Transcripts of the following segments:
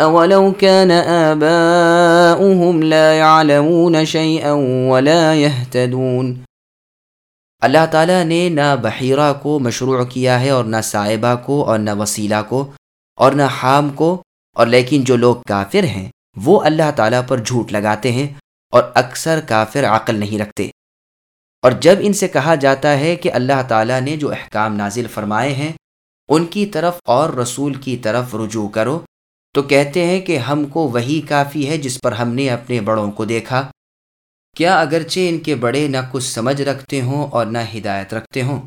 اولو كان آباؤهم لا يعلمون شيئا ولا يهتدون۔ اللہ تعالیٰ نے نہ بحیرہ کو مشروع کیا ہے اور نہ صاحبہ کو اور نہ وسیلہ کو اور نہ حام کو، اور لیکن جو لوگ کافر ہیں، وہ اللہ تعالیٰ پر جھوٹ لگاتے ہیں اور اکثر کافر عقل نہیں رکھتے۔ اور جب ان سے کہا جاتا ہے کہ اللہ تعالیٰ نے جو احکام نازل فرمائے ہیں، ان کی طرف اور رسول کی طرف رجوع کرو تو کہتے ہیں کہ ہم کو وہی کافی ہے جس پر ہم نے اپنے بڑوں کو دیکھا۔ کیا اگرچہ ان کے بڑے نہ کچھ سمجھ رکھتے ہوں اور نہ ہدایت رکھتے ہوں۔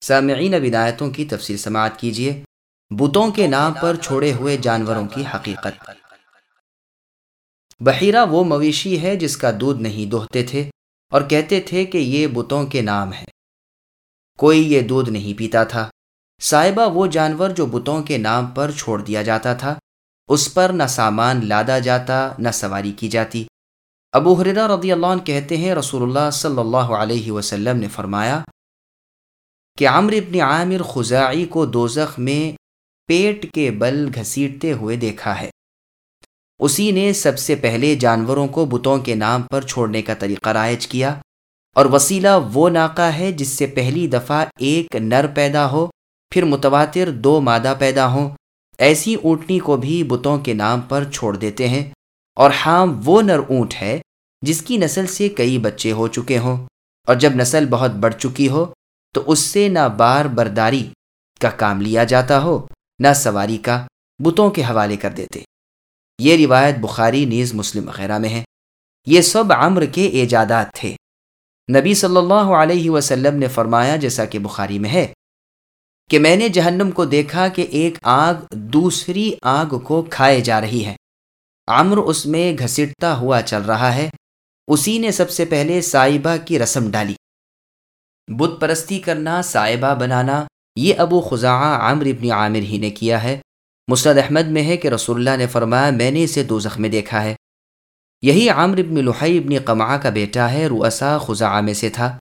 سامعین ودایتوں کی تفصیل سماعت کیجیے بتوں کے نام پر چھوڑے ہوئے جانوروں کی حقیقت۔ بحیرہ وہ مویشی ہے جس کا دودھ نہیں دوہتے تھے اور کہتے تھے کہ یہ بتوں کے نام ہے کوئی یہ دودھ نہیں پیتا تھا۔ صاحبہ وہ جانور جو بتوں کے نام پر چھوڑ دیا جاتا تھا۔ اس پر نہ سامان لادا جاتا، نہ سواری کی جاتی۔ ابو حریرہ رضی اللہ عنہ کہتے ہیں، رسول اللہ صلی اللہ علیہ وسلم نے فرمایا، کہ عمر ابن عامر خزائی کو دوزخ میں پیٹ کے بل گھسیٹتے ہوئے دیکھا ہے۔ اسی نے سب سے پہلے جانوروں کو بتوں کے نام پر چھوڑنے کا طریقہ رائج کیا، اور وسیلہ وہ ناکہ ہے جس سے پہلی دفعہ ایک نر پیدا ہو پھر متواتر دو مادہ پیدا ہوں۔ ایسی اونٹنی کو بھی بتوں کے نام پر چھوڑ دیتے ہیں۔ اور حام وہ نر اونٹ ہے جس کی نسل سے کئی بچے ہو چکے ہوں۔ اور جب نسل بہت بڑھ چکی ہو، تو اس سے نہ بار برداری کا کام لیا جاتا ہو، نہ سواری کا بتوں کے حوالے کر دیتے۔ یہ روایت بخاری نیز مسلم وغیرہ میں ہے۔ یہ سب عمر کے ایجادات تھے۔ نبی صلی اللہ علیہ وسلم نے فرمایا، جیسا کہ بخاری میں ہے کہ میں نے جہنم کو دیکھا کہ ایک آگ دوسری آگ کو کھائے جا رہی ہے۔ عمر اس میں گھسٹتا ہوا چل رہا ہے۔ اسی نے سب سے پہلے سائبہ کی رسم ڈالی۔ بت پرستی کرنا سائبہ بنانا، یہ ابو خزاں عامر ابن عامر ہی نے کیا ہے۔ مسرد احمد میں ہے کہ رسول اللہ نے فرمایا، میں نے اسے دو میں دیکھا ہے۔ یہی عامر ابن لحی ابن قمعہ کا بیٹا ہے رؤسا خزاں میں سے تھا۔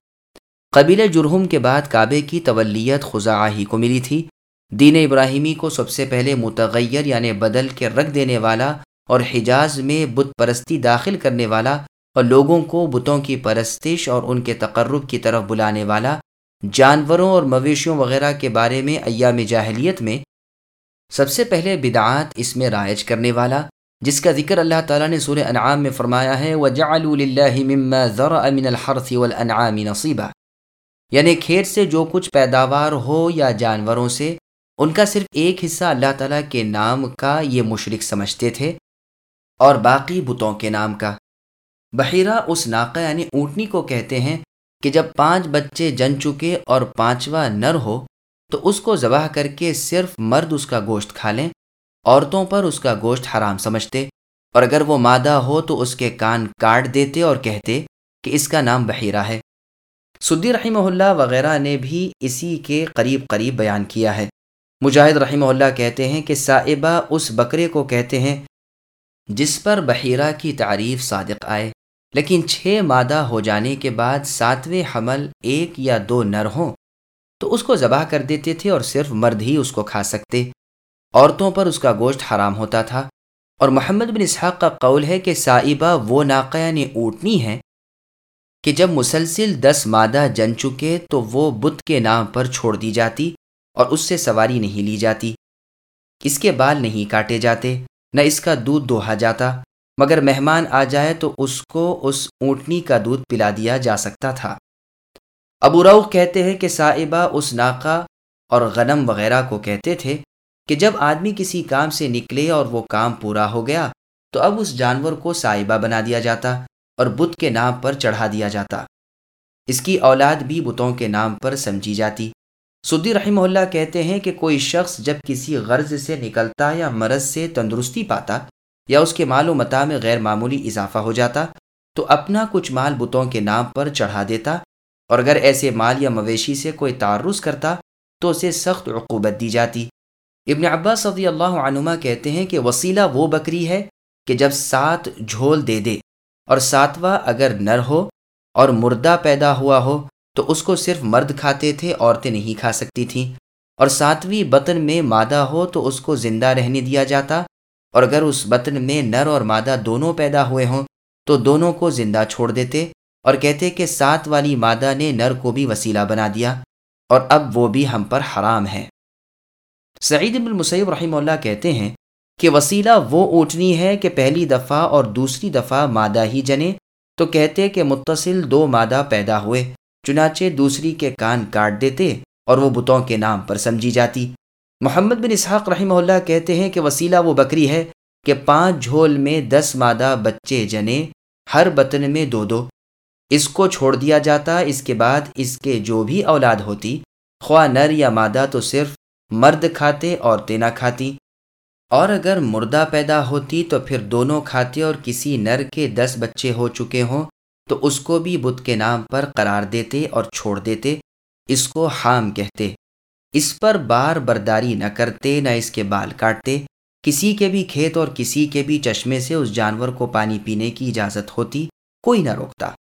قبیل جرہم کے بعد کعبے کی تولیت خزاہی کو ملی تھی۔ دین ابراہیمی کو سب سے پہلے متغیر یعنی بدل کے رکھ دینے والا اور حجاز میں بت پرستی داخل کرنے والا اور لوگوں کو بتوں کی پرستش اور ان کے تقرب کی طرف بلانے والا، جانوروں اور مویشیوں وغیرہ کے بارے میں ایام جاہلیت میں سب سے پہلے بدعات اس میں رائج کرنے والا، جس کا ذکر اللہ تعالیٰ نے سورہ انعام میں فرمایا ہے، وَجَعَلُوا لِلَّهِ مِمَّا ذَرَأَ مِنَ الْحَرْثِ وَالْأَنْعَامِ نَصِيبًا۔ یعنی کھیت سے جو کچھ پیداوار ہو یا جانوروں سے، ان کا صرف ایک حصہ اللہ تعالیٰ کے نام کا یہ مشرق سمجھتے تھے اور باقی بتوں کے نام کا۔ بحیرہ اس ناقہ یعنی اونٹنی کو کہتے ہیں کہ جب پانچ بچے جن چکے اور پانچواں نر ہو، تو اس کو ذبح کر کے صرف مرد اس کا گوشت کھا لیں، عورتوں پر اس کا گوشت حرام سمجھتے۔ اور اگر وہ مادہ ہو تو اس کے کان کاٹ دیتے اور کہتے کہ اس کا نام بحیرہ ہے۔ سدی رحمہ اللہ وغیرہ نے بھی اسی کے قریب قریب بیان کیا ہے۔ مجاہد رحمہ اللہ کہتے ہیں کہ صاحبہ اس بکرے کو کہتے ہیں جس پر بحیرہ کی تعریف صادق آئے، لیکن چھ مادہ ہو جانے کے بعد ساتویں حمل ایک یا دو نر ہوں تو اس کو ذبح کر دیتے تھے اور صرف مرد ہی اس کو کھا سکتے۔ عورتوں پر اس کا گوشت حرام ہوتا تھا۔ اور محمد بن اسحاق کا قول ہے کہ صاحبہ وہ ناقیہ نے یعنی اوٹنی ہے کہ جب مسلسل دس مادہ جن چکے تو وہ بت کے نام پر چھوڑ دی جاتی اور اس سے سواری نہیں لی جاتی۔ اس کے بال نہیں کاٹے جاتے، نہ اس کا دودھ دوہا جاتا، مگر مہمان آ جائے تو اس کو اس اونٹنی کا دودھ پلا دیا جا سکتا تھا۔ ابو روح کہتے ہیں کہ صاحبہ اس ناکہ اور غنم وغیرہ کو کہتے تھے کہ جب آدمی کسی کام سے نکلے اور وہ کام پورا ہو گیا تو اب اس جانور کو صاحبہ بنا دیا جاتا۔ اور بت کے نام پر چڑھا دیا جاتا۔ اس کی اولاد بھی بتوں کے نام پر سمجھی جاتی۔ سدی رحمہ اللہ کہتے ہیں کہ کوئی شخص جب کسی غرض سے نکلتا یا مرض سے تندرستی پاتا یا اس کے مال و متا میں غیر معمولی اضافہ ہو جاتا تو اپنا کچھ مال بتوں کے نام پر چڑھا دیتا اور اگر ایسے مال یا مویشی سے کوئی تعرض کرتا تو اسے سخت عقوبت دی جاتی۔ ابن عباس صدی اللہ عنما کہتے ہیں کہ وسیلہ وہ بکری ہے کہ جب سات جھول دے دے۔ اور ساتواں اگر نر ہو اور مردہ پیدا ہوا ہو تو اس کو صرف مرد کھاتے تھے، عورتیں نہیں کھا سکتی تھیں۔ اور ساتویں بطن میں مادہ ہو تو اس کو زندہ رہنے دیا جاتا۔ اور اگر اس بطن میں نر اور مادہ دونوں پیدا ہوئے ہوں تو دونوں کو زندہ چھوڑ دیتے۔ اور کہتے کہ سات والی مادہ نے نر کو بھی وسیلہ بنا دیا۔ اور اب وہ بھی ہم پر حرام ہے۔ سعید بن المسیب رحمہ اللہ کہتے ہیں کہ وسیلہ وہ اوٹنی ہے کہ پہلی دفعہ اور دوسری دفعہ مادہ ہی جنے، تو کہتے کہ متصل دو مادہ پیدا ہوئے، چنانچہ دوسری کے کان کاٹ دیتے اور وہ بتوں کے نام پر سمجھی جاتی۔ محمد بن اسحاق رحمہ اللہ کہتے ہیں کہ وسیلہ وہ بکری ہے کہ پانچ جھول میں دس مادہ بچے جنے، ہر بطن میں دو دو۔ اس کو چھوڑ دیا جاتا، اس کے بعد اس کے جو بھی اولاد ہوتی، خواہ نر یا مادہ تو صرف مرد کھاتے، عورتیں نہ کھاتی۔ اور اگر مردہ پیدا ہوتی تو پھر دونوں کھاتے اور کسی نر کے دس بچے ہو چکے ہوں، تو اس کو بھی بت کے نام پر قرار دیتے اور چھوڑ دیتے، اس کو حام کہتے۔ اس پر بار برداری نہ کرتے، نہ اس کے بال کاٹتے۔ کسی کے بھی کھیت اور کسی کے بھی چشمے سے اس جانور کو پانی پینے کی اجازت ہوتی، کوئی نہ روکتا۔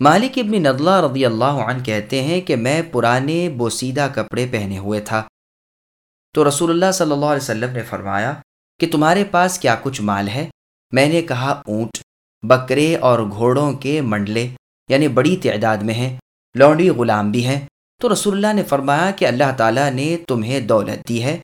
مالک ابن ندلہ رضی اللہ عنہ کہتے ہیں کہ میں پرانے بوسیدہ کپڑے پہنے ہوئے تھا۔ تو رسول اللہ صلی اللہ علیہ وسلم نے فرمایا کہ تمہارے پاس کیا کچھ مال ہے؟ میں نے کہا، اونٹ، بکرے اور گھوڑوں کے منڈلے یعنی بڑی تعداد میں ہیں، لونڈی غلام بھی ہیں۔ تو رسول اللہ نے فرمایا کہ اللہ تعالیٰ نے تمہیں دولت دی ہے،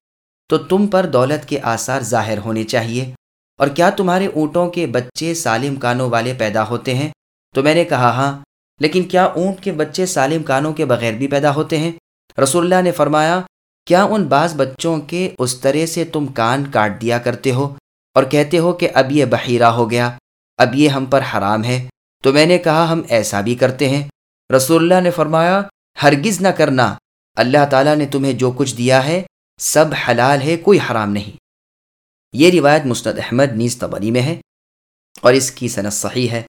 تو تم پر دولت کے آثار ظاہر ہونے چاہیے۔ اور کیا تمہارے اونٹوں کے بچے سالم کانوں والے پیدا ہوتے ہیں؟ تو میں نے کہا ہاں۔ لیکن کیا اونٹ کے بچے سالم کانوں کے بغیر بھی پیدا ہوتے ہیں؟ رسول اللہ نے فرمایا کیا ان بعض بچوں کے اس طرح سے تم کان کاٹ دیا کرتے ہو اور کہتے ہو کہ اب یہ بحیرہ ہو گیا، اب یہ ہم پر حرام ہے؟ تو میں نے کہا، ہم ایسا بھی کرتے ہیں۔ رسول اللہ نے فرمایا، ہرگز نہ کرنا۔ اللہ تعالیٰ نے تمہیں جو کچھ دیا ہے، سب حلال ہے، کوئی حرام نہیں۔ یہ روایت مستد احمد نیز تبری میں ہے اور اس کی صنعت صحیح ہے۔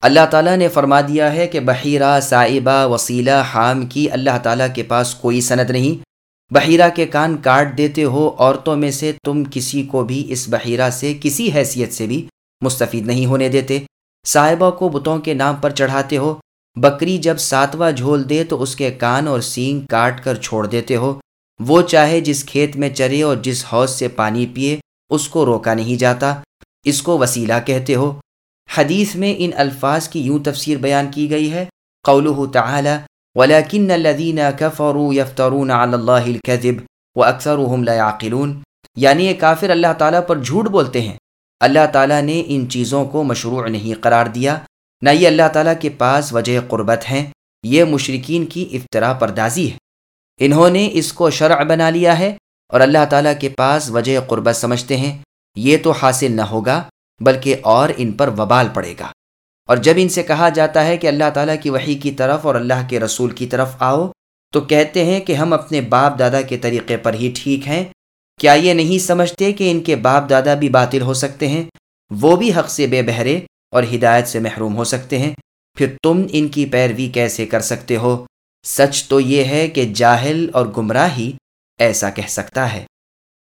اللہ تعالیٰ نے فرما دیا ہے کہ بحیرہ صائبہ وسیلہ، حام کی اللہ تعالیٰ کے پاس کوئی صنعت نہیں۔ بحیرہ کے کان کاٹ دیتے ہو، عورتوں میں سے تم کسی کو بھی اس بحیرہ سے، کسی حیثیت سے بھی مستفید نہیں ہونے دیتے۔ صاحبہ کو بتوں کے نام پر چڑھاتے ہو۔ بکری جب ساتواں جھول دے تو اس کے کان اور سینگ کاٹ کر چھوڑ دیتے ہو۔ وہ چاہے جس کھیت میں چرے اور جس حوض سے پانی پیے، اس کو روکا نہیں جاتا۔ اس کو وسیلہ کہتے ہو۔ حدیث میں ان الفاظ کی یوں تفسیر بیان کی گئی ہے۔ قولہ تعالی ولاکن الدین كفروا يفترون على اللہ الكذب واكثرهم لا يعقلون۔ یعنی یہ کافر اللہ تعالیٰ پر جھوٹ بولتے ہیں۔ اللہ تعالیٰ نے ان چیزوں کو مشروع نہیں قرار دیا۔ نہ یہ اللہ تعالیٰ کے پاس وجہ قربت ہیں۔ یہ مشرقین کی افطرا پردازی ہے۔ انہوں نے اس کو شرع بنا لیا ہے اور اللہ تعالیٰ کے پاس وجہ قربت سمجھتے ہیں۔ یہ تو حاصل نہ ہوگا، بلکہ اور ان پر وبال پڑے گا۔ اور جب ان سے کہا جاتا ہے کہ اللہ تعالیٰ کی وحی کی طرف اور اللہ کے رسول کی طرف آؤ، تو کہتے ہیں کہ ہم اپنے باپ دادا کے طریقے پر ہی ٹھیک ہیں۔ کیا یہ نہیں سمجھتے کہ ان کے باپ دادا بھی باطل ہو سکتے ہیں؟ وہ بھی حق سے بے بہرے اور ہدایت سے محروم ہو سکتے ہیں۔ پھر تم ان کی پیروی کیسے کر سکتے ہو؟ سچ تو یہ ہے کہ جاہل اور گمراہ ہی ایسا کہہ سکتا ہے۔